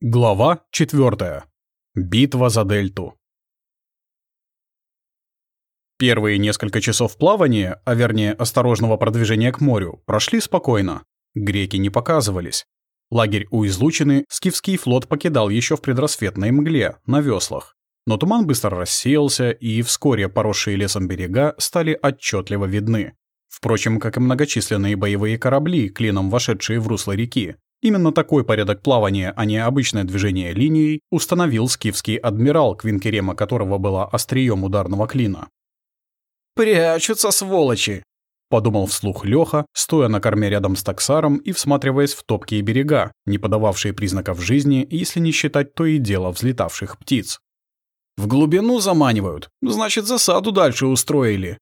Глава 4. Битва за дельту. Первые несколько часов плавания, а вернее осторожного продвижения к морю, прошли спокойно. Греки не показывались. Лагерь у излучины скифский флот покидал еще в предрассветной мгле, на веслах. Но туман быстро рассеялся, и вскоре поросшие лесом берега стали отчетливо видны. Впрочем, как и многочисленные боевые корабли, клином вошедшие в русло реки, Именно такой порядок плавания, а не обычное движение линией, установил скифский адмирал, квинкерема которого была острием ударного клина. «Прячутся, сволочи!» — подумал вслух Лёха, стоя на корме рядом с таксаром и всматриваясь в топкие берега, не подававшие признаков жизни, если не считать то и дело взлетавших птиц. «В глубину заманивают, значит, засаду дальше устроили».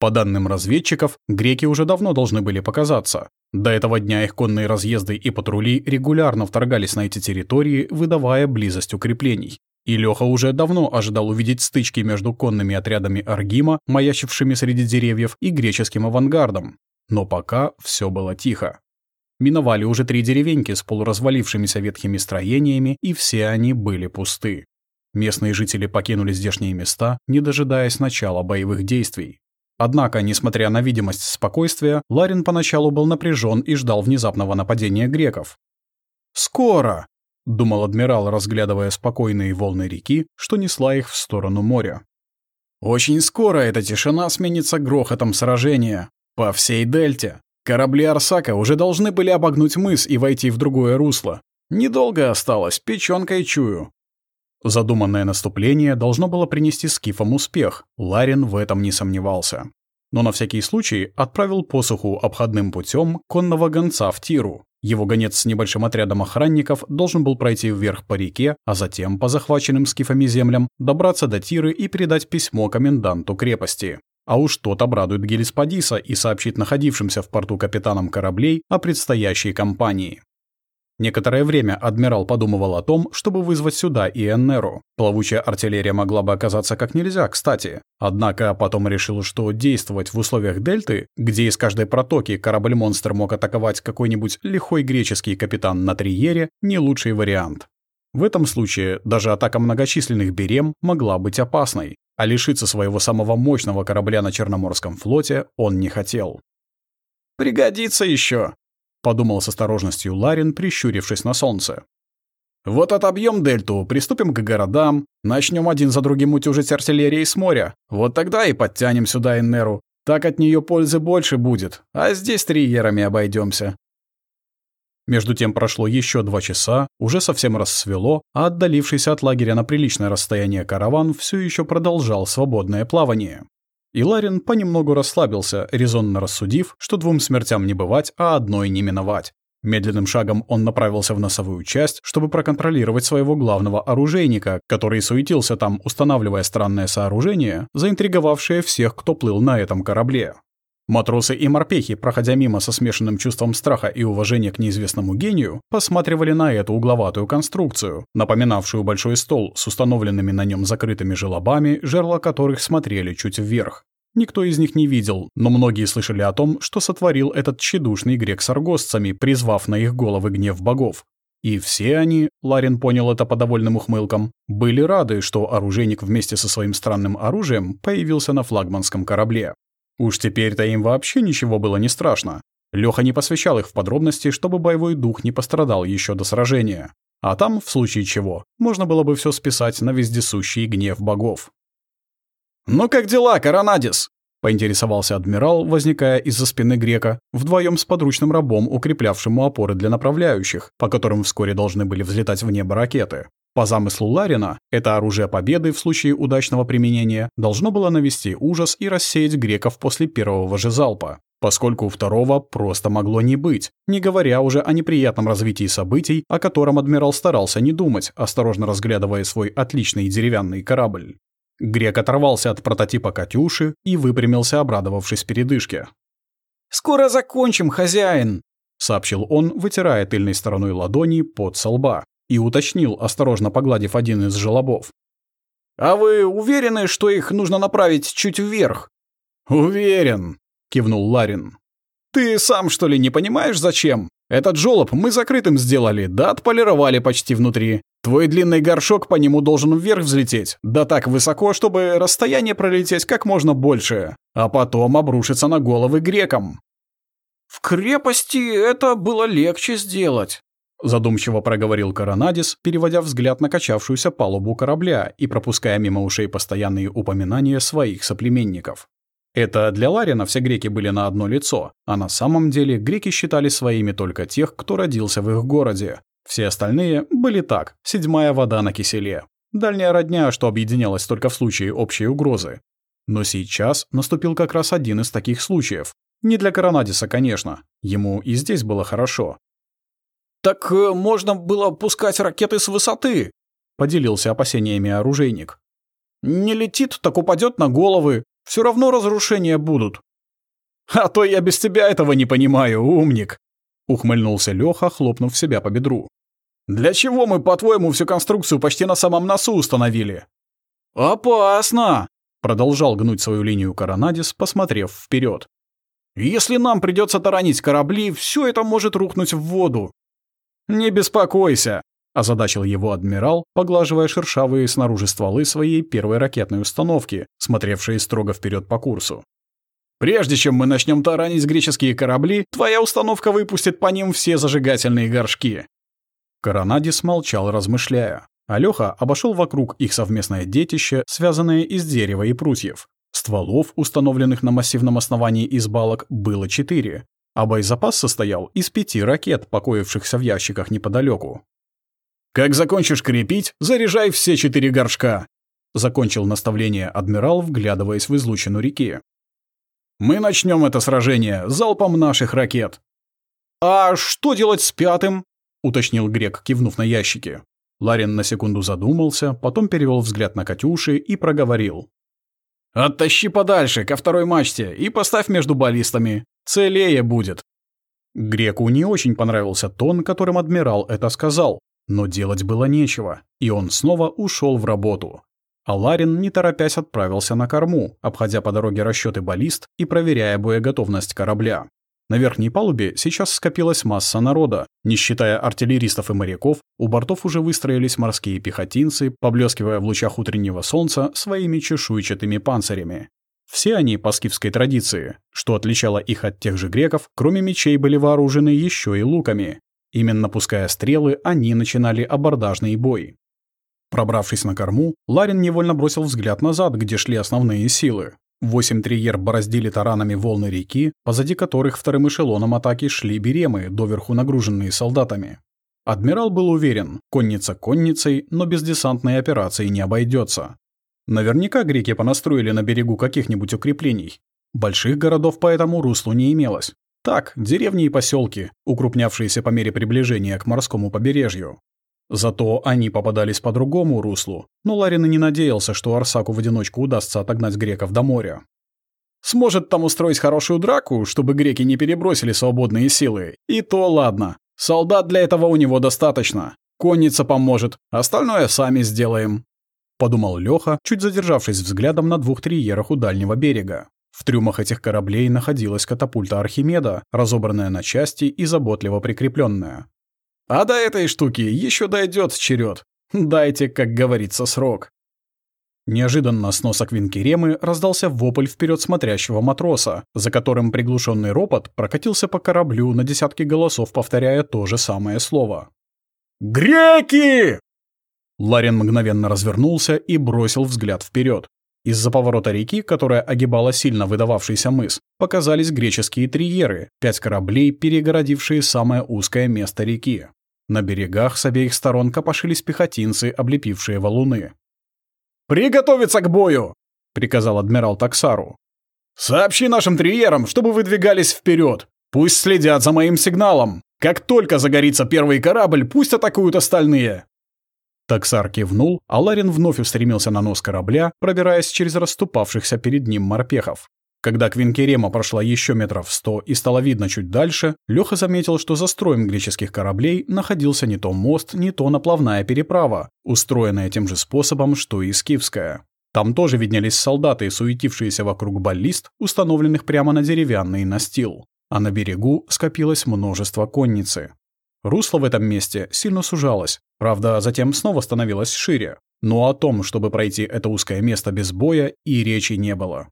По данным разведчиков, греки уже давно должны были показаться, до этого дня их конные разъезды и патрули регулярно вторгались на эти территории, выдавая близость укреплений. И Лёха уже давно ожидал увидеть стычки между конными отрядами Аргима, маячившими среди деревьев, и греческим авангардом. Но пока все было тихо. Миновали уже три деревеньки с полуразвалившимися ветхими строениями, и все они были пусты. Местные жители покинули здешние места, не дожидаясь начала боевых действий. Однако, несмотря на видимость спокойствия, Ларин поначалу был напряжен и ждал внезапного нападения греков. «Скоро!» — думал адмирал, разглядывая спокойные волны реки, что несла их в сторону моря. «Очень скоро эта тишина сменится грохотом сражения. По всей дельте. Корабли Арсака уже должны были обогнуть мыс и войти в другое русло. Недолго осталось, печёнкой чую. Задуманное наступление должно было принести скифам успех, Ларин в этом не сомневался. Но на всякий случай отправил посуху обходным путем конного гонца в Тиру. Его гонец с небольшим отрядом охранников должен был пройти вверх по реке, а затем по захваченным скифами землям добраться до Тиры и передать письмо коменданту крепости. А уж тот обрадует Гелиспадиса и сообщит находившимся в порту капитанам кораблей о предстоящей кампании. Некоторое время адмирал подумывал о том, чтобы вызвать сюда и Эннеру. Плавучая артиллерия могла бы оказаться как нельзя, кстати. Однако потом решил, что действовать в условиях дельты, где из каждой протоки корабль-монстр мог атаковать какой-нибудь лихой греческий капитан на Триере, не лучший вариант. В этом случае даже атака многочисленных берем могла быть опасной, а лишиться своего самого мощного корабля на Черноморском флоте он не хотел. «Пригодится еще, подумал с осторожностью Ларин, прищурившись на солнце. Вот отобьем дельту, приступим к городам, начнем один за другим утюжить артиллерией с моря. Вот тогда и подтянем сюда Иннеру. Так от нее пользы больше будет, а здесь триерами обойдемся. Между тем прошло еще два часа, уже совсем рассвело, а отдалившийся от лагеря на приличное расстояние караван все еще продолжал свободное плавание. И Ларин понемногу расслабился, резонно рассудив, что двум смертям не бывать, а одной не миновать. Медленным шагом он направился в носовую часть, чтобы проконтролировать своего главного оружейника, который суетился там, устанавливая странное сооружение, заинтриговавшее всех, кто плыл на этом корабле. Матросы и морпехи, проходя мимо со смешанным чувством страха и уважения к неизвестному гению, посматривали на эту угловатую конструкцию, напоминавшую большой стол с установленными на нем закрытыми желобами, жерла которых смотрели чуть вверх. Никто из них не видел, но многие слышали о том, что сотворил этот тщедушный грек с аргостцами, призвав на их головы гнев богов. И все они, Ларин понял это по довольным ухмылкам, были рады, что оружейник вместе со своим странным оружием появился на флагманском корабле. Уж теперь-то им вообще ничего было не страшно. Лёха не посвящал их в подробности, чтобы боевой дух не пострадал еще до сражения. А там, в случае чего, можно было бы все списать на вездесущий гнев богов. «Ну как дела, Коронадис?» — поинтересовался адмирал, возникая из-за спины грека, вдвоем с подручным рабом, укреплявшим опоры для направляющих, по которым вскоре должны были взлетать в небо ракеты. По замыслу Ларина, это оружие победы в случае удачного применения должно было навести ужас и рассеять греков после первого же залпа, поскольку у второго просто могло не быть, не говоря уже о неприятном развитии событий, о котором адмирал старался не думать, осторожно разглядывая свой отличный деревянный корабль. Грек оторвался от прототипа «Катюши» и выпрямился, обрадовавшись передышке. «Скоро закончим, хозяин!» — сообщил он, вытирая тыльной стороной ладони под со лба и уточнил, осторожно погладив один из желобов. «А вы уверены, что их нужно направить чуть вверх?» «Уверен», — кивнул Ларин. «Ты сам, что ли, не понимаешь, зачем? Этот жёлоб мы закрытым сделали, да отполировали почти внутри. Твой длинный горшок по нему должен вверх взлететь, да так высоко, чтобы расстояние пролететь как можно больше, а потом обрушиться на головы грекам». «В крепости это было легче сделать», Задумчиво проговорил Коронадис, переводя взгляд на качавшуюся палубу корабля и пропуская мимо ушей постоянные упоминания своих соплеменников. Это для Ларина все греки были на одно лицо, а на самом деле греки считали своими только тех, кто родился в их городе. Все остальные были так, седьмая вода на киселе. Дальняя родня, что объединялась только в случае общей угрозы. Но сейчас наступил как раз один из таких случаев. Не для Коронадиса, конечно. Ему и здесь было хорошо. «Так э, можно было пускать ракеты с высоты», — поделился опасениями оружейник. «Не летит, так упадет на головы. Все равно разрушения будут». «А то я без тебя этого не понимаю, умник», — ухмыльнулся Леха, хлопнув себя по бедру. «Для чего мы, по-твоему, всю конструкцию почти на самом носу установили?» «Опасно!» — продолжал гнуть свою линию Коронадис, посмотрев вперед. «Если нам придется таранить корабли, все это может рухнуть в воду. «Не беспокойся», — озадачил его адмирал, поглаживая шершавые снаружи стволы своей первой ракетной установки, смотревшие строго вперед по курсу. «Прежде чем мы начнем таранить греческие корабли, твоя установка выпустит по ним все зажигательные горшки». Коронадис молчал, размышляя. Алёха обошел вокруг их совместное детище, связанное из дерева и прутьев. Стволов, установленных на массивном основании из балок, было четыре, а боезапас состоял из пяти ракет, покоившихся в ящиках неподалеку. «Как закончишь крепить, заряжай все четыре горшка!» Закончил наставление адмирал, вглядываясь в излучину реки. «Мы начнем это сражение залпом наших ракет!» «А что делать с пятым?» — уточнил Грек, кивнув на ящики. Ларин на секунду задумался, потом перевел взгляд на Катюши и проговорил. «Оттащи подальше, ко второй мачте, и поставь между баллистами. Целее будет. Греку не очень понравился тон, которым адмирал это сказал, но делать было нечего, и он снова ушел в работу. А Ларин, не торопясь, отправился на корму, обходя по дороге расчеты баллист и проверяя боеготовность корабля. На верхней палубе сейчас скопилась масса народа. Не считая артиллеристов и моряков, у бортов уже выстроились морские пехотинцы, поблескивая в лучах утреннего солнца своими чешуйчатыми панцирями. Все они по скифской традиции, что отличало их от тех же греков, кроме мечей были вооружены еще и луками. Именно пуская стрелы, они начинали абордажный бой. Пробравшись на корму, Ларин невольно бросил взгляд назад, где шли основные силы. Восемь триер бороздили таранами волны реки, позади которых вторым эшелоном атаки шли беремы, доверху нагруженные солдатами. Адмирал был уверен, конница конницей, но без десантной операции не обойдется. Наверняка греки понастроили на берегу каких-нибудь укреплений. Больших городов по этому руслу не имелось. Так, деревни и поселки, укрупнявшиеся по мере приближения к морскому побережью. Зато они попадались по другому руслу, но Ларин и не надеялся, что Арсаку в одиночку удастся отогнать греков до моря. Сможет там устроить хорошую драку, чтобы греки не перебросили свободные силы, и то ладно. Солдат для этого у него достаточно. Конница поможет, остальное сами сделаем. — подумал Лёха, чуть задержавшись взглядом на двух триерах у дальнего берега. В трюмах этих кораблей находилась катапульта Архимеда, разобранная на части и заботливо прикрепленная. «А до этой штуки еще дойдет черед. Дайте, как говорится, срок». Неожиданно с носа Квинкеремы раздался вопль вперед смотрящего матроса, за которым приглушенный ропот прокатился по кораблю на десятки голосов, повторяя то же самое слово. «Греки!» Ларин мгновенно развернулся и бросил взгляд вперед. Из-за поворота реки, которая огибала сильно выдававшийся мыс, показались греческие триеры, пять кораблей, перегородившие самое узкое место реки. На берегах с обеих сторон копошились пехотинцы, облепившие валуны. «Приготовиться к бою!» — приказал адмирал Таксару. «Сообщи нашим триерам, чтобы выдвигались вперед. Пусть следят за моим сигналом. Как только загорится первый корабль, пусть атакуют остальные. Таксар кивнул, а Ларин вновь устремился на нос корабля, пробираясь через расступавшихся перед ним морпехов. Когда Квинкерема прошла еще метров сто и стало видно чуть дальше, Леха заметил, что за строем греческих кораблей находился не то мост, не то наплавная переправа, устроенная тем же способом, что и скифская. Там тоже виднелись солдаты, суетившиеся вокруг баллист, установленных прямо на деревянный настил. а на берегу скопилось множество конницы. Русло в этом месте сильно сужалось, правда, затем снова становилось шире, но о том, чтобы пройти это узкое место без боя, и речи не было.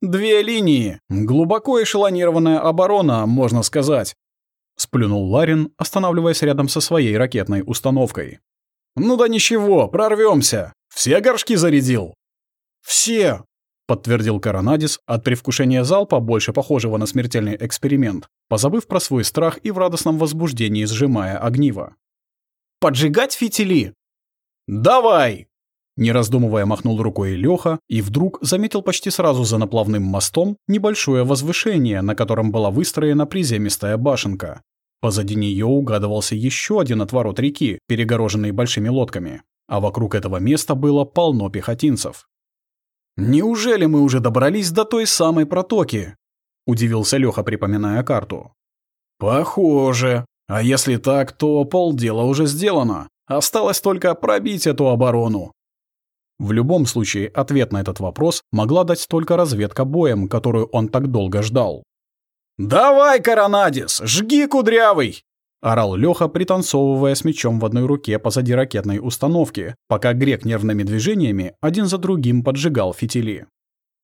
«Две линии! Глубоко эшелонированная оборона, можно сказать!» Сплюнул Ларин, останавливаясь рядом со своей ракетной установкой. «Ну да ничего, прорвемся. Все горшки зарядил?» «Все!» — подтвердил Коронадис, от привкушения залпа, больше похожего на смертельный эксперимент, позабыв про свой страх и в радостном возбуждении сжимая огниво. «Поджигать фитили?» «Давай!» Не раздумывая, махнул рукой Лёха и вдруг заметил почти сразу за наплавным мостом небольшое возвышение, на котором была выстроена приземистая башенка. Позади нее угадывался еще один отворот реки, перегороженный большими лодками, а вокруг этого места было полно пехотинцев. «Неужели мы уже добрались до той самой протоки?» — удивился Леха, припоминая карту. «Похоже. А если так, то полдела уже сделано. Осталось только пробить эту оборону». В любом случае, ответ на этот вопрос могла дать только разведка боем, которую он так долго ждал. «Давай, Коронадис, жги, кудрявый!» — орал Лёха, пританцовывая с мечом в одной руке позади ракетной установки, пока грек нервными движениями один за другим поджигал фитили.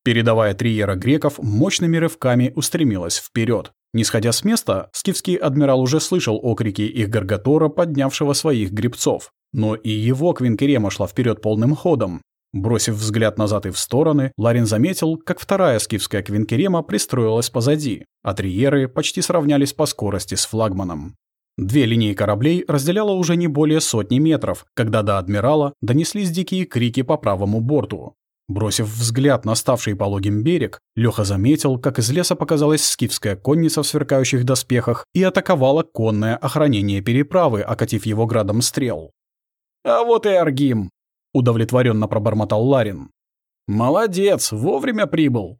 Передавая триера греков, мощными рывками устремилась вперед. Не сходя с места, скифский адмирал уже слышал окрики их Гаргатора, поднявшего своих гребцов. Но и его Квинкерема шла вперед полным ходом, Бросив взгляд назад и в стороны, Ларин заметил, как вторая скифская квинкерема пристроилась позади, а триеры почти сравнялись по скорости с флагманом. Две линии кораблей разделяло уже не более сотни метров, когда до адмирала донеслись дикие крики по правому борту. Бросив взгляд на ставший пологим берег, Леха заметил, как из леса показалась скифская конница в сверкающих доспехах и атаковала конное охранение переправы, окатив его градом стрел. «А вот и Аргим!» удовлетворенно пробормотал Ларин. Молодец, вовремя прибыл.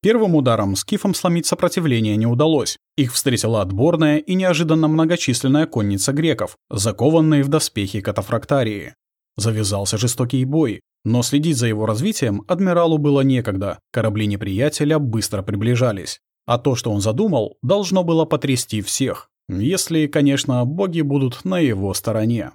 Первым ударом скифам сломить сопротивление не удалось. Их встретила отборная и неожиданно многочисленная конница греков, закованные в доспехи катафрактарии. Завязался жестокий бой, но следить за его развитием адмиралу было некогда, корабли неприятеля быстро приближались. А то, что он задумал, должно было потрясти всех. Если, конечно, боги будут на его стороне.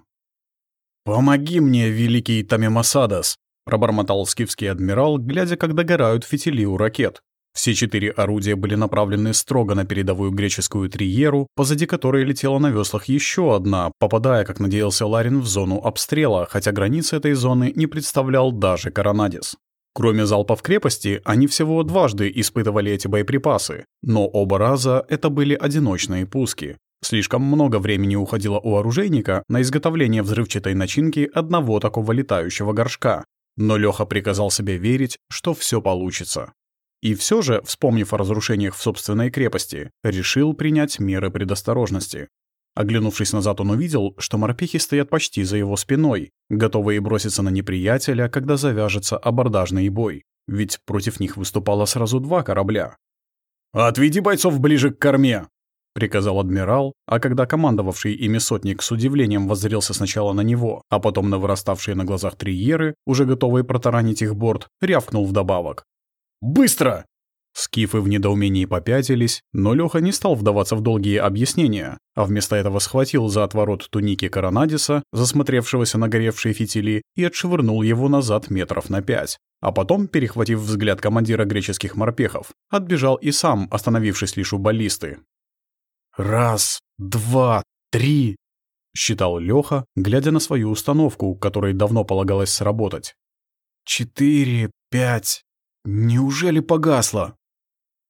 «Помоги мне, великий Тамимасадас!» — пробормотал скифский адмирал, глядя, как догорают фитили у ракет. Все четыре орудия были направлены строго на передовую греческую триеру, позади которой летела на веслах еще одна, попадая, как надеялся Ларин, в зону обстрела, хотя границы этой зоны не представлял даже Коронадис. Кроме залпов крепости, они всего дважды испытывали эти боеприпасы, но оба раза это были одиночные пуски. Слишком много времени уходило у оружейника на изготовление взрывчатой начинки одного такого летающего горшка. Но Лёха приказал себе верить, что все получится. И все же, вспомнив о разрушениях в собственной крепости, решил принять меры предосторожности. Оглянувшись назад, он увидел, что морпехи стоят почти за его спиной, готовые броситься на неприятеля, когда завяжется абордажный бой. Ведь против них выступало сразу два корабля. «Отведи бойцов ближе к корме!» — приказал адмирал, а когда командовавший ими сотник с удивлением воззрелся сначала на него, а потом на выраставшие на глазах триеры, уже готовые протаранить их борт, рявкнул вдобавок. «Быстро!» Скифы в недоумении попятились, но Лёха не стал вдаваться в долгие объяснения, а вместо этого схватил за отворот туники Коронадиса, засмотревшегося на горевшие фитили, и отшвырнул его назад метров на пять. А потом, перехватив взгляд командира греческих морпехов, отбежал и сам, остановившись лишь у баллисты, «Раз, два, три!» — считал Лёха, глядя на свою установку, которой давно полагалось сработать. «Четыре, пять... Неужели погасло?»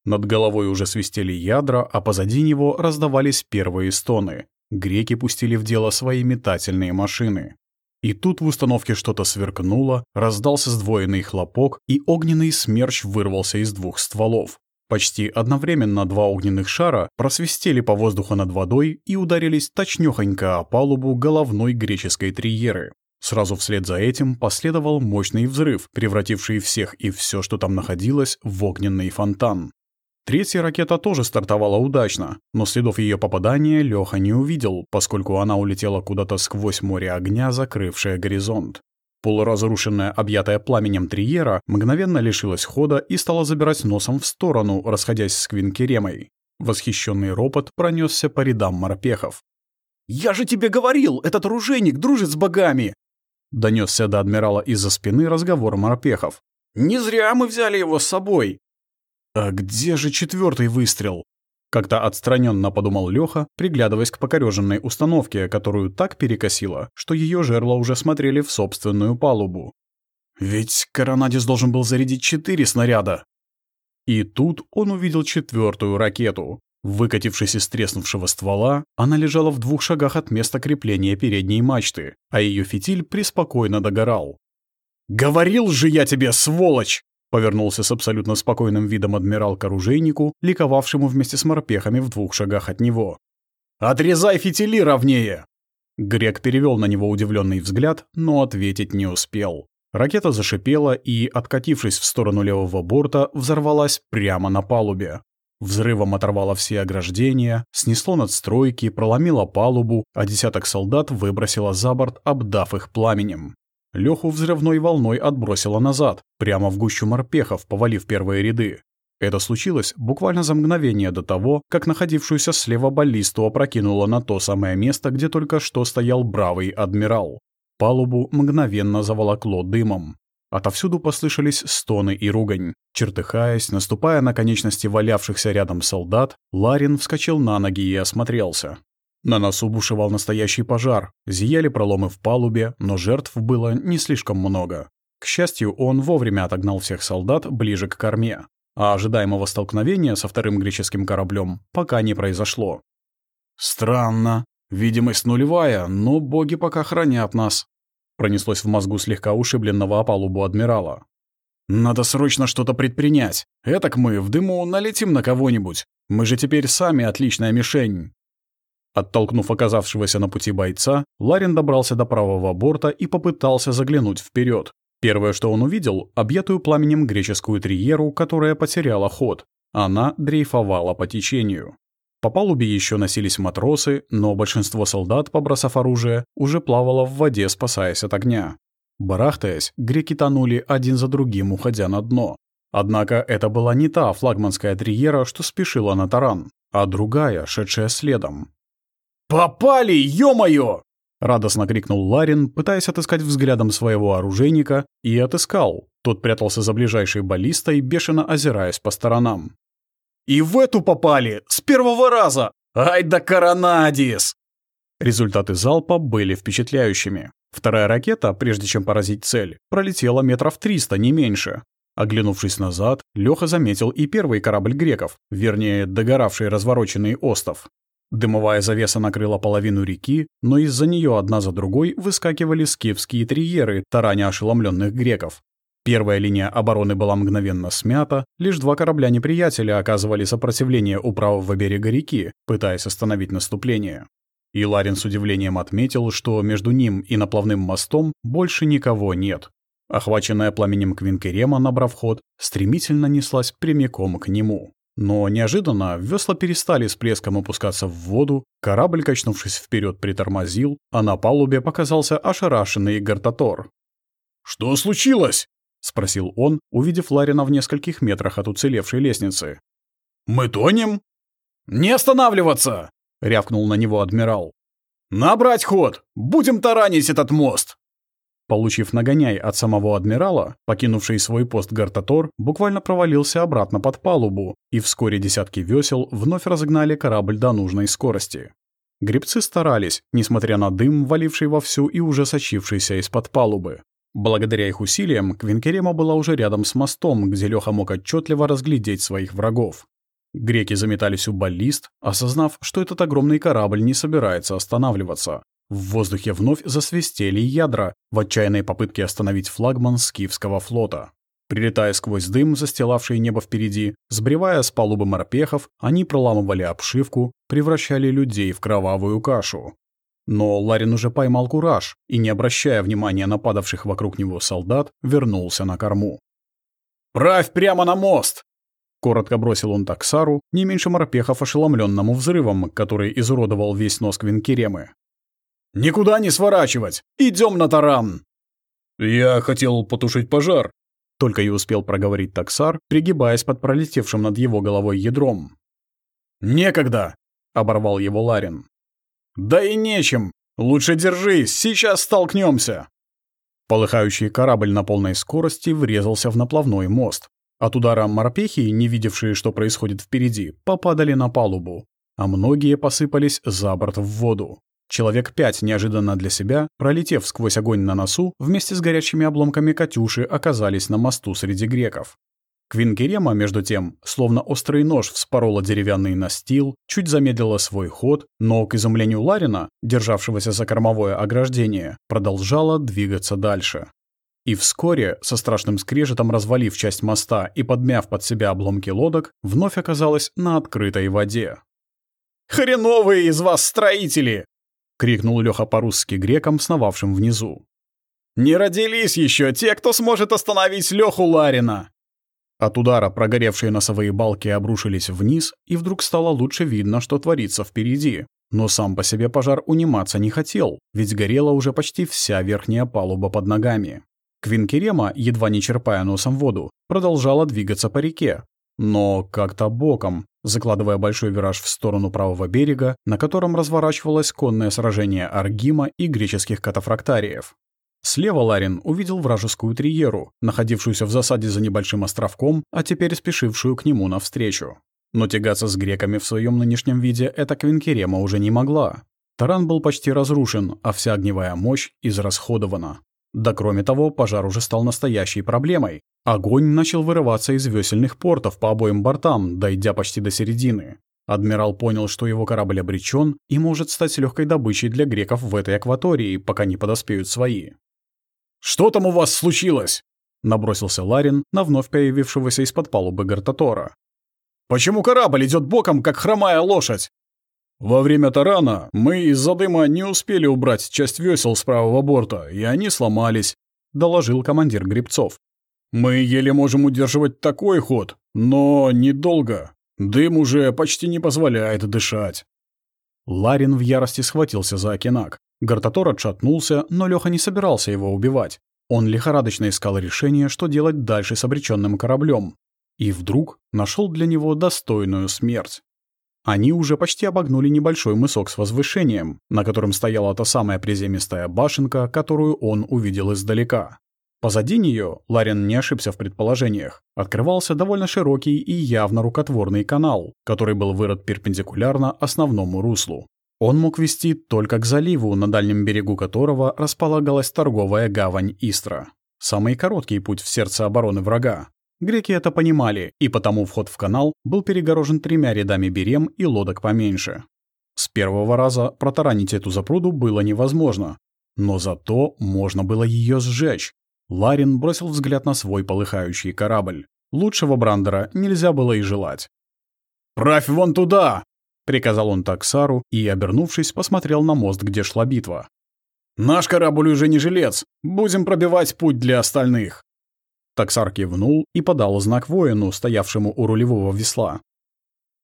Над головой уже свистели ядра, а позади него раздавались первые стоны. Греки пустили в дело свои метательные машины. И тут в установке что-то сверкнуло, раздался сдвоенный хлопок, и огненный смерч вырвался из двух стволов. Почти одновременно два огненных шара просвистели по воздуху над водой и ударились точнёхонько о палубу головной греческой триеры. Сразу вслед за этим последовал мощный взрыв, превративший всех и все, что там находилось, в огненный фонтан. Третья ракета тоже стартовала удачно, но следов ее попадания Леха не увидел, поскольку она улетела куда-то сквозь море огня, закрывшее горизонт. Полуразрушенная, объятая пламенем Триера, мгновенно лишилась хода и стала забирать носом в сторону, расходясь с Квинкеремой. Восхищенный ропот пронесся по рядам морпехов. «Я же тебе говорил, этот оружейник дружит с богами!» Донесся до адмирала из-за спины разговор морпехов. «Не зря мы взяли его с собой!» «А где же четвертый выстрел?» Как-то отстраненно подумал Леха, приглядываясь к покореженной установке, которую так перекосило, что ее жерла уже смотрели в собственную палубу. Ведь Коронадис должен был зарядить четыре снаряда. И тут он увидел четвертую ракету. Выкатившись из треснувшего ствола, она лежала в двух шагах от места крепления передней мачты, а ее фитиль преспокойно догорал. «Говорил же я тебе, сволочь!» Повернулся с абсолютно спокойным видом адмирал к оружейнику, ликовавшему вместе с морпехами в двух шагах от него. «Отрезай фитили ровнее!» Грек перевел на него удивленный взгляд, но ответить не успел. Ракета зашипела и, откатившись в сторону левого борта, взорвалась прямо на палубе. Взрывом оторвало все ограждения, снесло надстройки, проломило палубу, а десяток солдат выбросило за борт, обдав их пламенем. Леху взрывной волной отбросило назад, прямо в гущу морпехов, повалив первые ряды. Это случилось буквально за мгновение до того, как находившуюся слева баллисту опрокинуло на то самое место, где только что стоял бравый адмирал. Палубу мгновенно заволокло дымом. Отовсюду послышались стоны и ругань. Чертыхаясь, наступая на конечности валявшихся рядом солдат, Ларин вскочил на ноги и осмотрелся. На носу бушевал настоящий пожар, зияли проломы в палубе, но жертв было не слишком много. К счастью, он вовремя отогнал всех солдат ближе к корме, а ожидаемого столкновения со вторым греческим кораблем пока не произошло. «Странно. Видимость нулевая, но боги пока хранят нас», пронеслось в мозгу слегка ушибленного о палубу адмирала. «Надо срочно что-то предпринять. Этак мы в дыму налетим на кого-нибудь. Мы же теперь сами отличная мишень». Оттолкнув оказавшегося на пути бойца, Ларин добрался до правого борта и попытался заглянуть вперед. Первое, что он увидел, объятую пламенем греческую триеру, которая потеряла ход. Она дрейфовала по течению. По палубе еще носились матросы, но большинство солдат, побросав оружие, уже плавало в воде, спасаясь от огня. Барахтаясь, греки тонули один за другим, уходя на дно. Однако это была не та флагманская триера, что спешила на таран, а другая, шедшая следом. «Попали, ё-моё!» — радостно крикнул Ларин, пытаясь отыскать взглядом своего оружейника, и отыскал. Тот прятался за ближайшей баллистой, бешено озираясь по сторонам. «И в эту попали! С первого раза! Ай да коронадис!» Результаты залпа были впечатляющими. Вторая ракета, прежде чем поразить цель, пролетела метров триста, не меньше. Оглянувшись назад, Леха заметил и первый корабль греков, вернее, догоравший развороченный остов. Дымовая завеса накрыла половину реки, но из-за нее одна за другой выскакивали скифские триеры, тараня ошеломленных греков. Первая линия обороны была мгновенно смята, лишь два корабля неприятеля оказывали сопротивление у правого берега реки, пытаясь остановить наступление. И Ларин с удивлением отметил, что между ним и наплавным мостом больше никого нет. Охваченная пламенем Квинкерема, набрав ход, стремительно неслась прямиком к нему. Но неожиданно весла перестали с плеском опускаться в воду, корабль, качнувшись вперед, притормозил, а на палубе показался ошарашенный Гартатор. «Что случилось?» — спросил он, увидев Ларина в нескольких метрах от уцелевшей лестницы. «Мы тонем?» «Не останавливаться!» — рявкнул на него адмирал. «Набрать ход! Будем таранить этот мост!» Получив нагоняй от самого адмирала, покинувший свой пост Гартатор буквально провалился обратно под палубу, и вскоре десятки весел вновь разогнали корабль до нужной скорости. Гребцы старались, несмотря на дым, валивший вовсю и уже сочившийся из-под палубы. Благодаря их усилиям, Квинкерема была уже рядом с мостом, где Леха мог отчетливо разглядеть своих врагов. Греки заметались у баллист, осознав, что этот огромный корабль не собирается останавливаться. В воздухе вновь засвистели ядра в отчаянной попытке остановить флагман скифского флота. Прилетая сквозь дым, застилавший небо впереди, сбривая с палубы морпехов, они проламывали обшивку, превращали людей в кровавую кашу. Но Ларин уже поймал кураж и, не обращая внимания на падавших вокруг него солдат, вернулся на корму. «Правь прямо на мост!» Коротко бросил он таксару, не меньше морпехов ошеломленному взрывом, который изуродовал весь нос Квинкеремы. «Никуда не сворачивать! Идем на таран!» «Я хотел потушить пожар», — только и успел проговорить таксар, пригибаясь под пролетевшим над его головой ядром. «Некогда!» — оборвал его Ларин. «Да и нечем! Лучше держись, сейчас столкнемся!» Полыхающий корабль на полной скорости врезался в наплавной мост. От удара морпехи, не видевшие, что происходит впереди, попадали на палубу, а многие посыпались за борт в воду. Человек пять неожиданно для себя, пролетев сквозь огонь на носу, вместе с горячими обломками «Катюши» оказались на мосту среди греков. Квинкерема, между тем, словно острый нож вспорола деревянный настил, чуть замедлила свой ход, но, к изумлению Ларина, державшегося за кормовое ограждение, продолжала двигаться дальше. И вскоре, со страшным скрежетом развалив часть моста и подмяв под себя обломки лодок, вновь оказалась на открытой воде. «Хреновые из вас строители!» — крикнул Лёха по-русски грекам, сновавшим внизу. «Не родились еще те, кто сможет остановить Лёху Ларина!» От удара прогоревшие носовые балки обрушились вниз, и вдруг стало лучше видно, что творится впереди. Но сам по себе пожар униматься не хотел, ведь горела уже почти вся верхняя палуба под ногами. Квинкерема, едва не черпая носом воду, продолжала двигаться по реке, но как-то боком, закладывая большой вираж в сторону правого берега, на котором разворачивалось конное сражение Аргима и греческих катафрактариев. Слева Ларин увидел вражескую триеру, находившуюся в засаде за небольшим островком, а теперь спешившую к нему навстречу. Но тягаться с греками в своем нынешнем виде эта Квинкерема уже не могла. Таран был почти разрушен, а вся огневая мощь израсходована. Да кроме того, пожар уже стал настоящей проблемой. Огонь начал вырываться из весельных портов по обоим бортам, дойдя почти до середины. Адмирал понял, что его корабль обречен и может стать легкой добычей для греков в этой акватории, пока не подоспеют свои. «Что там у вас случилось?» — набросился Ларин на вновь появившегося из-под палубы Гартатора. «Почему корабль идет боком, как хромая лошадь?» «Во время тарана мы из-за дыма не успели убрать часть весел с правого борта, и они сломались», — доложил командир Грибцов. «Мы еле можем удерживать такой ход, но недолго. Дым уже почти не позволяет дышать». Ларин в ярости схватился за окинак. Гартатор отшатнулся, но Лёха не собирался его убивать. Он лихорадочно искал решение, что делать дальше с обреченным кораблем. И вдруг нашел для него достойную смерть. Они уже почти обогнули небольшой мысок с возвышением, на котором стояла та самая приземистая башенка, которую он увидел издалека. Позади нее, Ларин не ошибся в предположениях, открывался довольно широкий и явно рукотворный канал, который был вырод перпендикулярно основному руслу. Он мог вести только к заливу, на дальнем берегу которого располагалась торговая гавань Истра. Самый короткий путь в сердце обороны врага. Греки это понимали, и потому вход в канал был перегорожен тремя рядами берем и лодок поменьше. С первого раза протаранить эту запруду было невозможно, но зато можно было ее сжечь. Ларин бросил взгляд на свой полыхающий корабль. Лучшего брандера нельзя было и желать. «Правь вон туда!» — приказал он таксару и, обернувшись, посмотрел на мост, где шла битва. «Наш корабль уже не жилец. Будем пробивать путь для остальных». Таксар кивнул и подал знак воину, стоявшему у рулевого весла.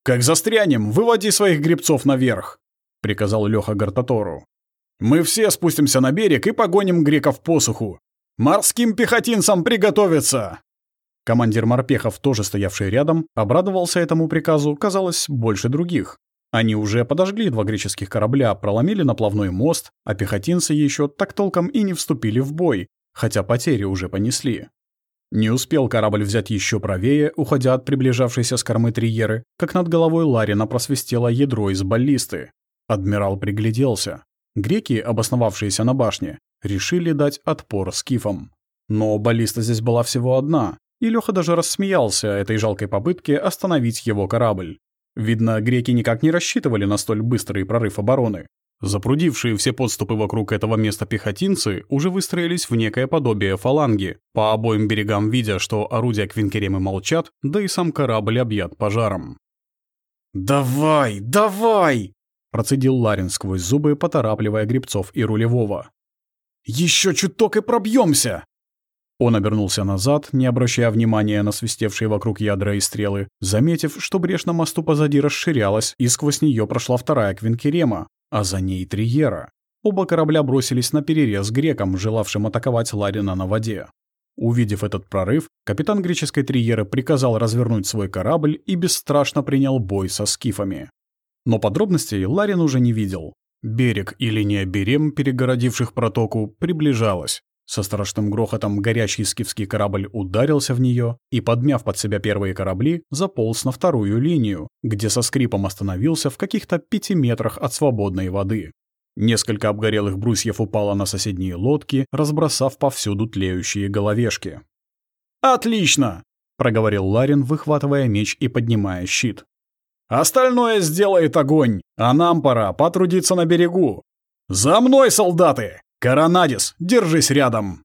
«Как застрянем, выводи своих гребцов наверх», — приказал Лёха Гартатору. «Мы все спустимся на берег и погоним греков по суху. Морским пехотинцам приготовиться!» Командир морпехов, тоже стоявший рядом, обрадовался этому приказу, казалось, больше других. Они уже подожгли два греческих корабля, проломили наплавной мост, а пехотинцы еще так толком и не вступили в бой, хотя потери уже понесли. Не успел корабль взять еще правее, уходя от приближавшейся с кормы Триеры, как над головой Ларина просвистело ядро из баллисты. Адмирал пригляделся. Греки, обосновавшиеся на башне, решили дать отпор скифам. Но баллиста здесь была всего одна, и Лёха даже рассмеялся этой жалкой попытке остановить его корабль. Видно, греки никак не рассчитывали на столь быстрый прорыв обороны. Запрудившие все подступы вокруг этого места пехотинцы уже выстроились в некое подобие фаланги, по обоим берегам видя, что орудия Квинкеремы молчат, да и сам корабль объят пожаром. «Давай, давай!» — процедил Ларин сквозь зубы, поторапливая гребцов и рулевого. «Еще чуток и пробьемся!» Он обернулся назад, не обращая внимания на свистевшие вокруг ядра и стрелы, заметив, что брешь на мосту позади расширялась, и сквозь нее прошла вторая квинкерема, а за ней триера. Оба корабля бросились на перерез грекам, желавшим атаковать Ларина на воде. Увидев этот прорыв, капитан греческой триеры приказал развернуть свой корабль и бесстрашно принял бой со скифами. Но подробностей Ларин уже не видел. Берег и линия берем, перегородивших протоку, приближалась. Со страшным грохотом горячий скифский корабль ударился в нее и, подмяв под себя первые корабли, заполз на вторую линию, где со скрипом остановился в каких-то пяти метрах от свободной воды. Несколько обгорелых брусьев упало на соседние лодки, разбросав повсюду тлеющие головешки. «Отлично!» — проговорил Ларин, выхватывая меч и поднимая щит. «Остальное сделает огонь, а нам пора потрудиться на берегу. За мной, солдаты! Коронадис, держись рядом!»